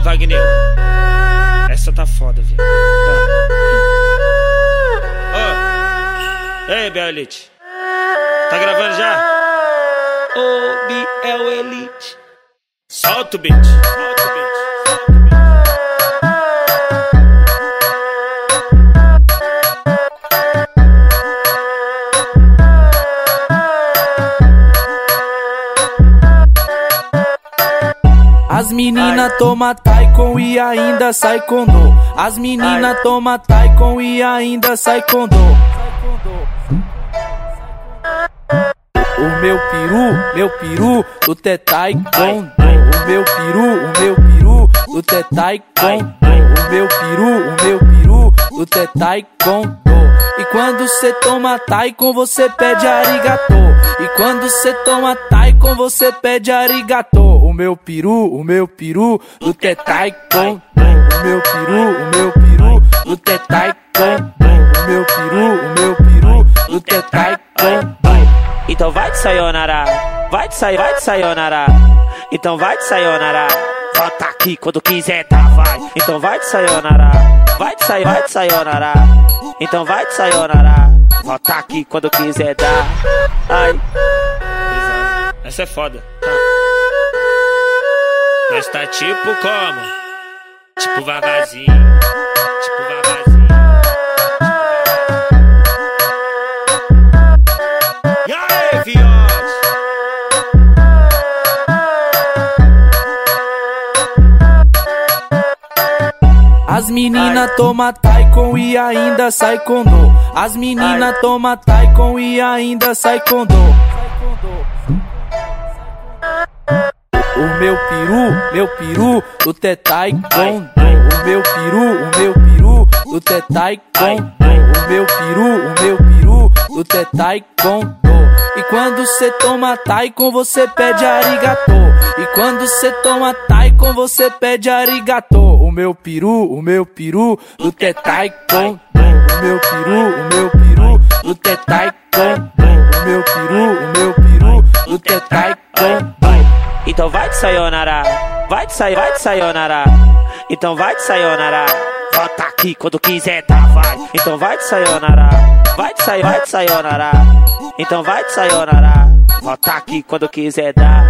Wagner. Essa tá foda, velho. Tá. Ô. Ei, Belite. Tá gravando já? Ô, Biel Elite. Solta o beat. Solta o beat. As menina toma Taikon e ainda sai com dor. As menina toma Taikon e ainda sai com dor. O meu peru, meu peru, o tetai com dor. O meu peru, o meu peru, o tetai com dor. O meu peru, o meu peru, o tetai com dor. E quando cê toma Taikon, você pede arigato. E quando cê toma Taikon, você pede arigato. O meu peru, o meu peru, o tetai com O meu peru, o meu peru, o tetai com O meu peru, o meu peru, o tetai com Então vai de sayonara, vai de sair, vai de sayonara. Então vai de sayonara. Volta aqui quando quiser, tá, vai. Então vai de sayonara, vai de sair, vai de sayonara. Então vai de sayonara. Volta aqui quando quiser dar. Ai. Essa é foda. Mas tá tipo como? Tipo vagazinho. Tipo vagazinho. E aí, fiote? As menina toma Taikon e ainda sai com dor. As menina toma Taikon e ainda sai com dor. Meu peru, meu peru, o tetai com. O meu peru, o meu peru, o tetai com. O meu peru, o meu peru, o tetai com. E quando cê toma Taikon, você pede arigato. E quando cê toma Taikon, você pede arigato. O meu peru, o meu peru, o tetai com. O meu peru, o meu peru, o tetai com. O meu peru, o meu peru, o tetai com. Então vai de sayonara, vai de sair, vai de sayonara. Então vai de sayonara. Volta aqui quando quiser, tá, vai. Então vai de sayonara, vai de sair, vai de sayonara. Então vai de sayonara. Volta aqui quando quiser dar.